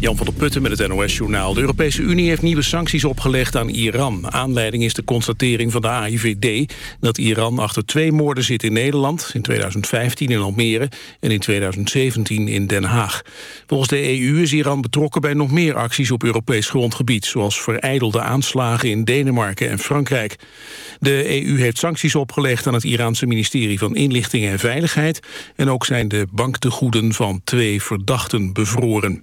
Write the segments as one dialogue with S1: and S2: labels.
S1: Jan van der Putten met het NOS-journaal. De Europese Unie heeft nieuwe sancties opgelegd aan Iran. Aanleiding is de constatering van de AIVD... dat Iran achter twee moorden zit in Nederland... in 2015 in Almere en in 2017 in Den Haag. Volgens de EU is Iran betrokken bij nog meer acties op Europees grondgebied... zoals vereidelde aanslagen in Denemarken en Frankrijk. De EU heeft sancties opgelegd aan het Iraanse ministerie van Inlichting en Veiligheid... en ook zijn de banktegoeden van twee verdachten bevroren.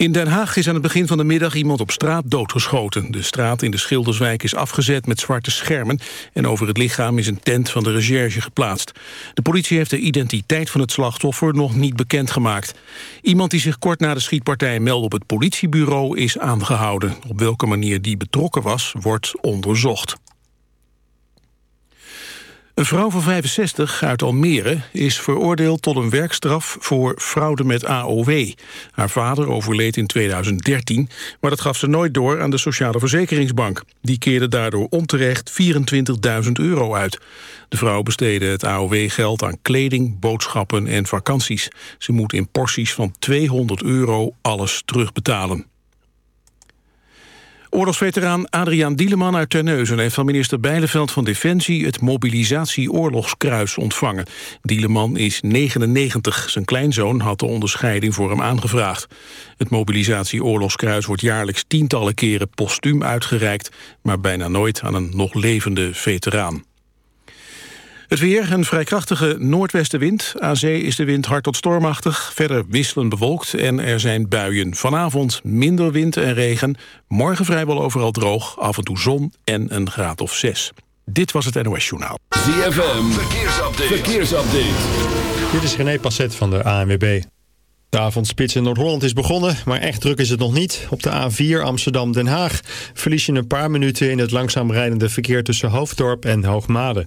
S1: In Den Haag is aan het begin van de middag iemand op straat doodgeschoten. De straat in de Schilderswijk is afgezet met zwarte schermen... en over het lichaam is een tent van de recherche geplaatst. De politie heeft de identiteit van het slachtoffer nog niet bekendgemaakt. Iemand die zich kort na de schietpartij meldde op het politiebureau is aangehouden. Op welke manier die betrokken was, wordt onderzocht. Een vrouw van 65 uit Almere is veroordeeld tot een werkstraf voor fraude met AOW. Haar vader overleed in 2013, maar dat gaf ze nooit door aan de Sociale Verzekeringsbank. Die keerde daardoor onterecht 24.000 euro uit. De vrouw besteedde het AOW-geld aan kleding, boodschappen en vakanties. Ze moet in porties van 200 euro alles terugbetalen. Oorlogsveteraan Adriaan Dieleman uit Terneuzen heeft van minister Bijleveld van Defensie het mobilisatie-oorlogskruis ontvangen. Dieleman is 99. Zijn kleinzoon had de onderscheiding voor hem aangevraagd. Het mobilisatie-oorlogskruis wordt jaarlijks tientallen keren postuum uitgereikt, maar bijna nooit aan een nog levende veteraan. Het weer, een vrij krachtige noordwestenwind. Aan zee is de wind hard tot stormachtig. Verder wisselend bewolkt en er zijn buien. Vanavond minder wind en regen. Morgen vrijwel overal droog. Af en toe zon en een graad of zes. Dit was het NOS Journaal.
S2: ZFM, verkeersupdate. verkeersupdate.
S3: Dit is René Passet van de ANWB. De avondspits in Noord-Holland is begonnen, maar echt druk is het nog niet. Op de A4 Amsterdam-Den Haag verlies je een paar minuten in het langzaam rijdende verkeer tussen Hoofddorp en Hoogmade.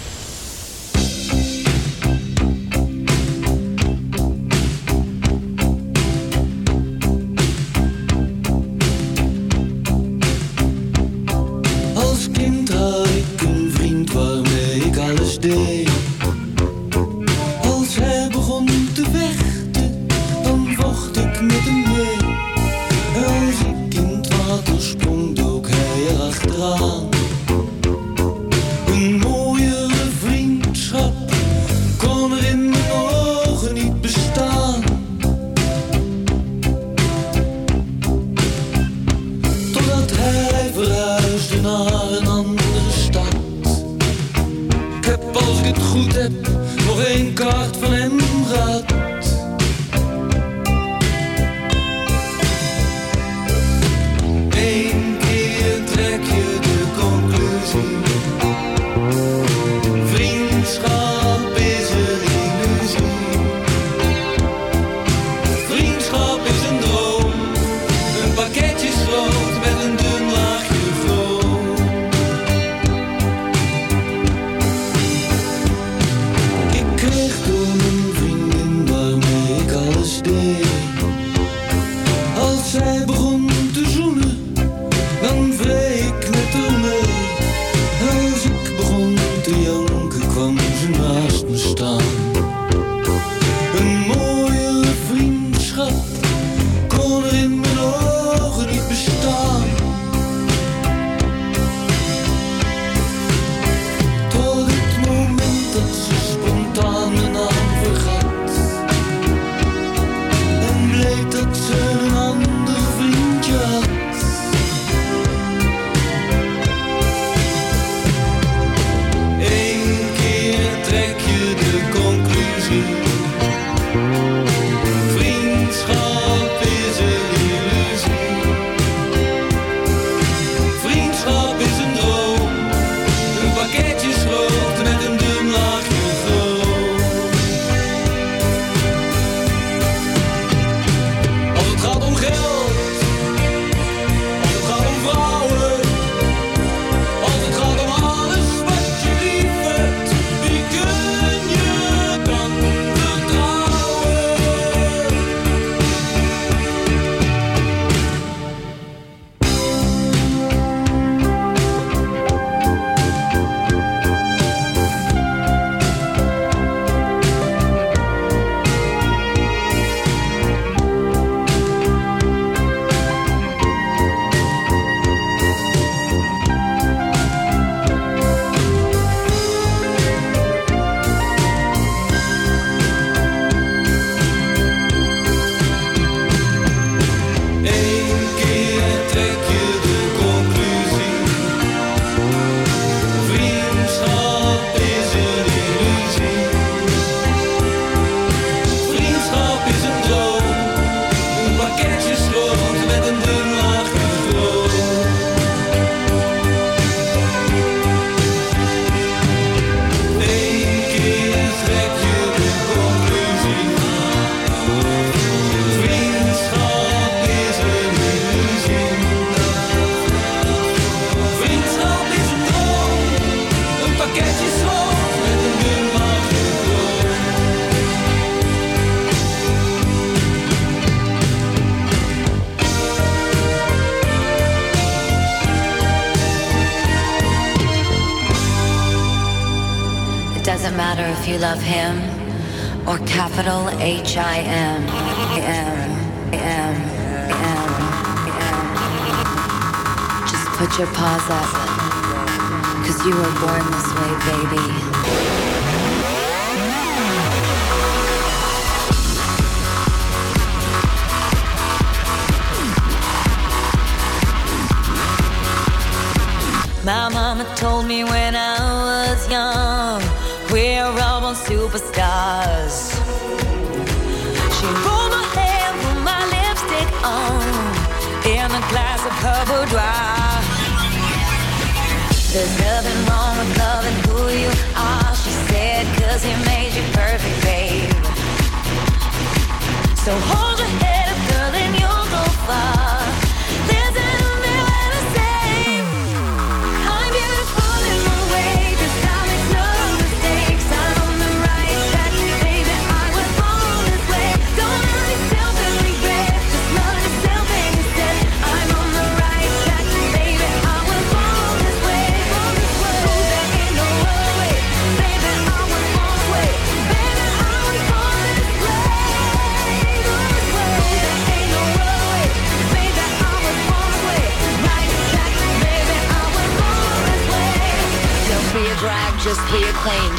S4: Als hij begon te vechten, dan vocht ik met hem mee. Als ik in het water sprong, dook hij erachteraan. Stan. capital H I M M M M. Just put your paws up, cause you were born this way, baby.
S5: My mama told me when I was young, we're all on superstars. on in a glass of her boudoir. There's nothing wrong with loving who you are, she said, cause he made you perfect, babe. So hold your head.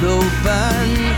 S6: 都搬。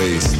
S7: Face,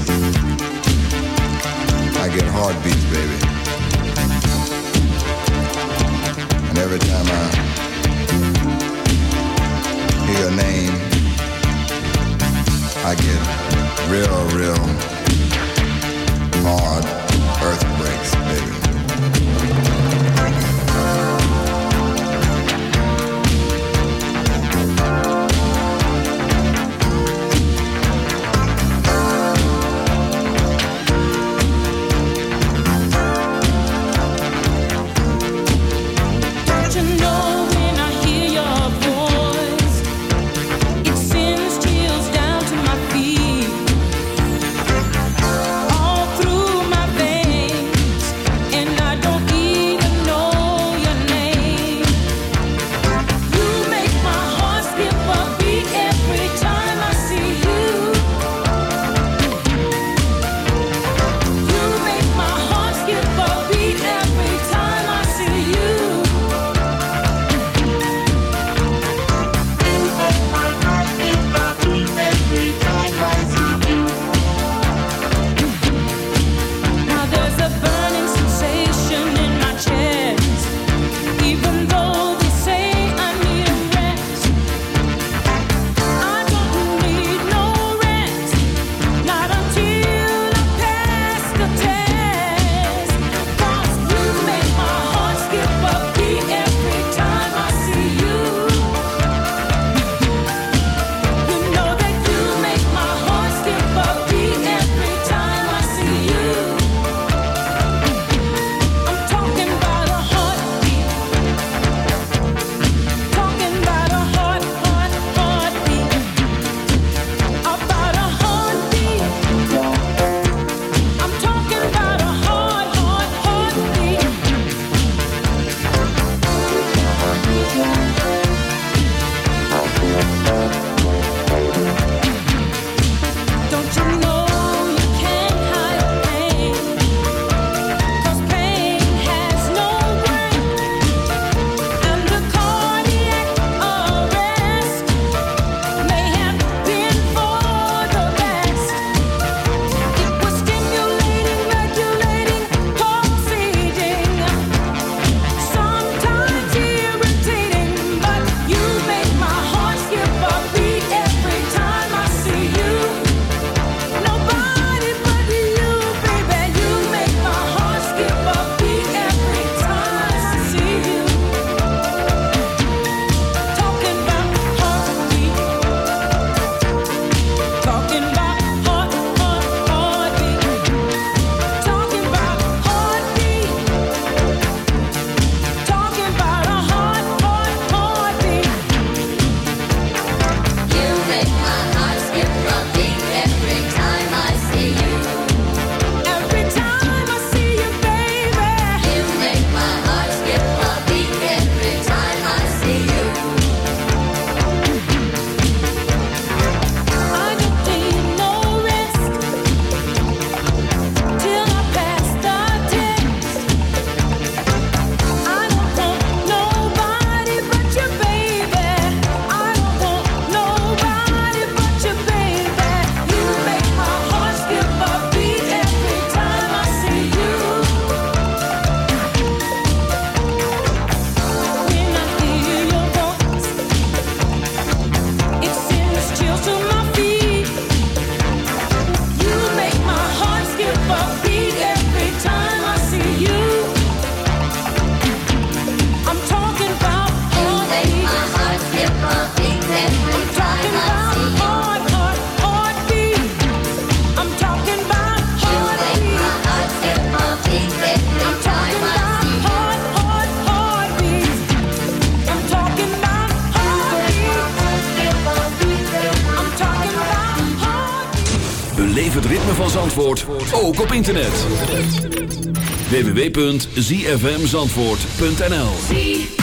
S7: www.zfmzandvoort.nl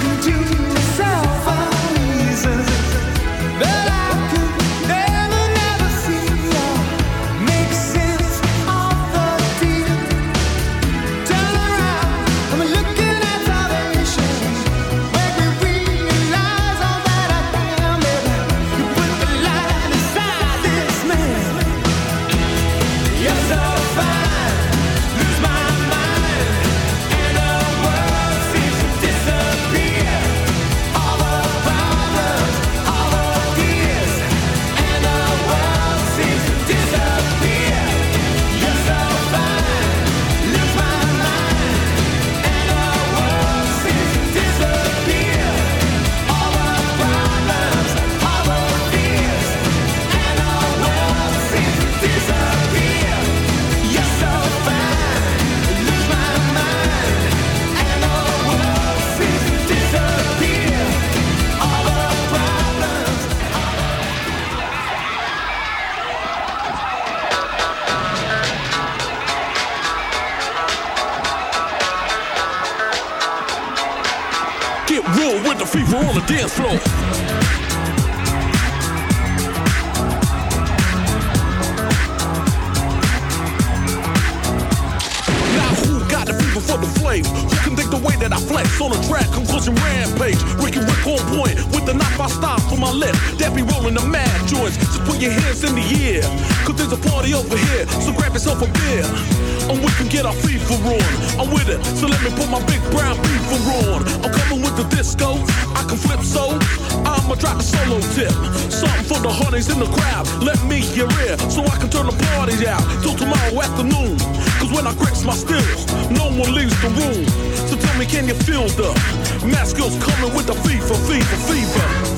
S7: You. do
S1: I can turn the party out till tomorrow afternoon. Cause when I grips my stills, no one leaves the room. So tell me, can you feel the mask girls coming with the fever, fever, fever?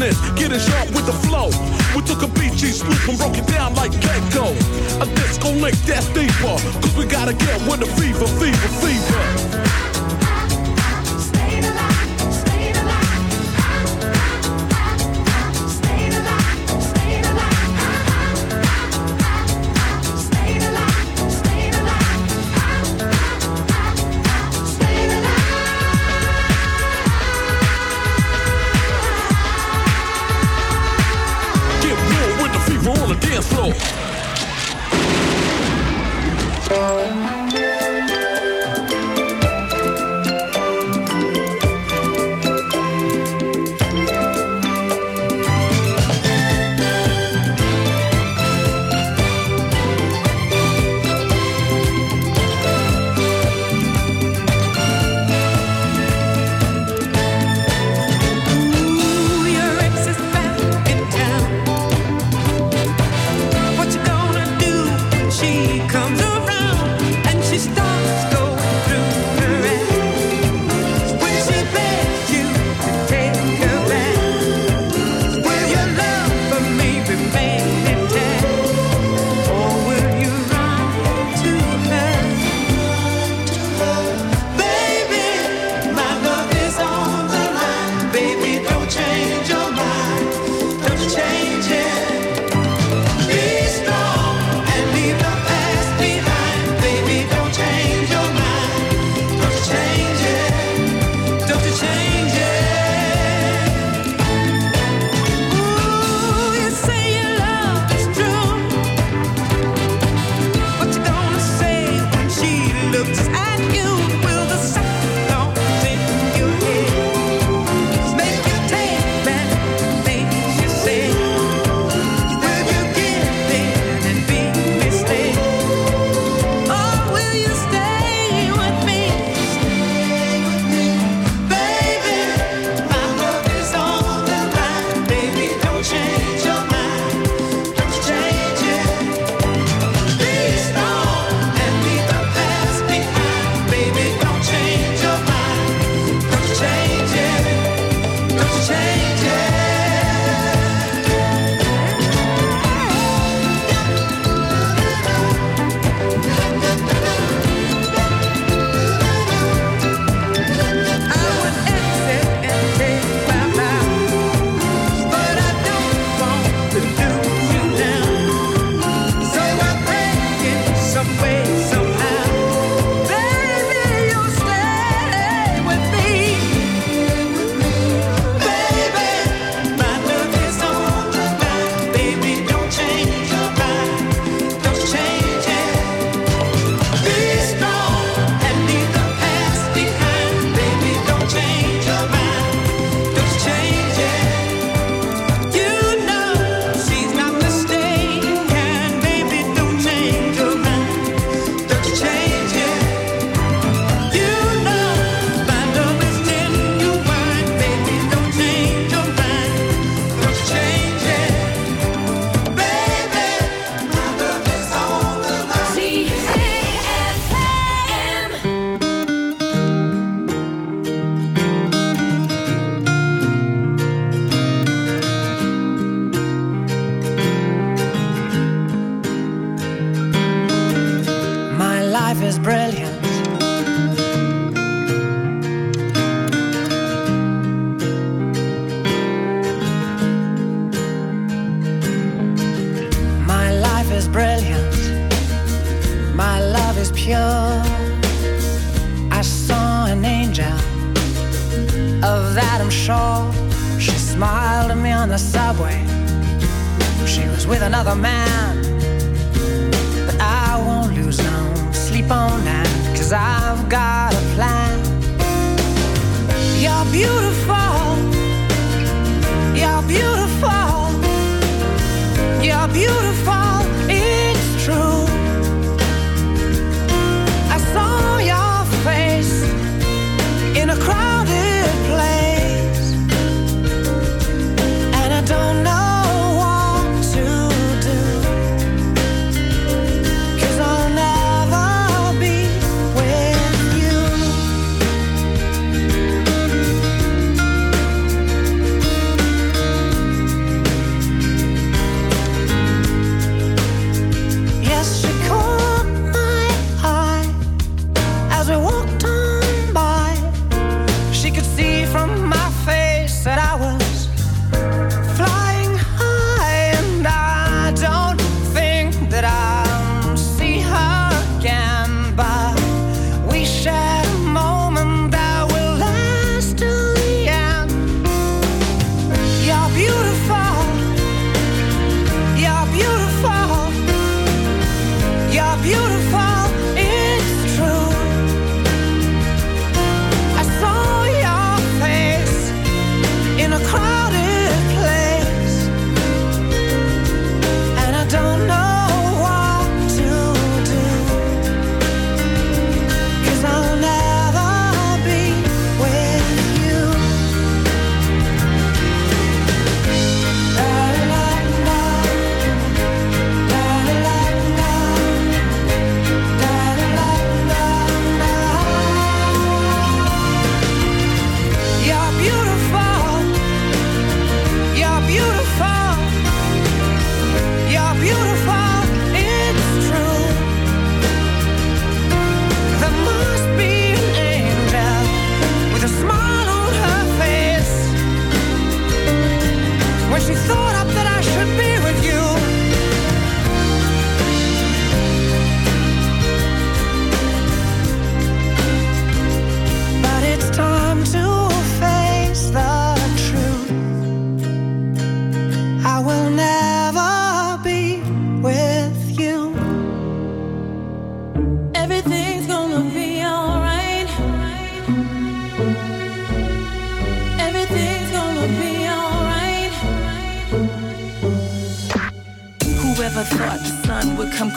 S1: this, getting sharp with the flow. We took a BG swoop and broke it down like Gecko. A disco link that deeper, cause we gotta get with the fever, fever, fever.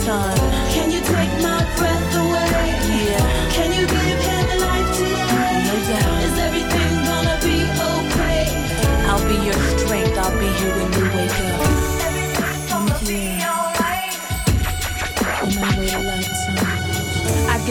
S8: time.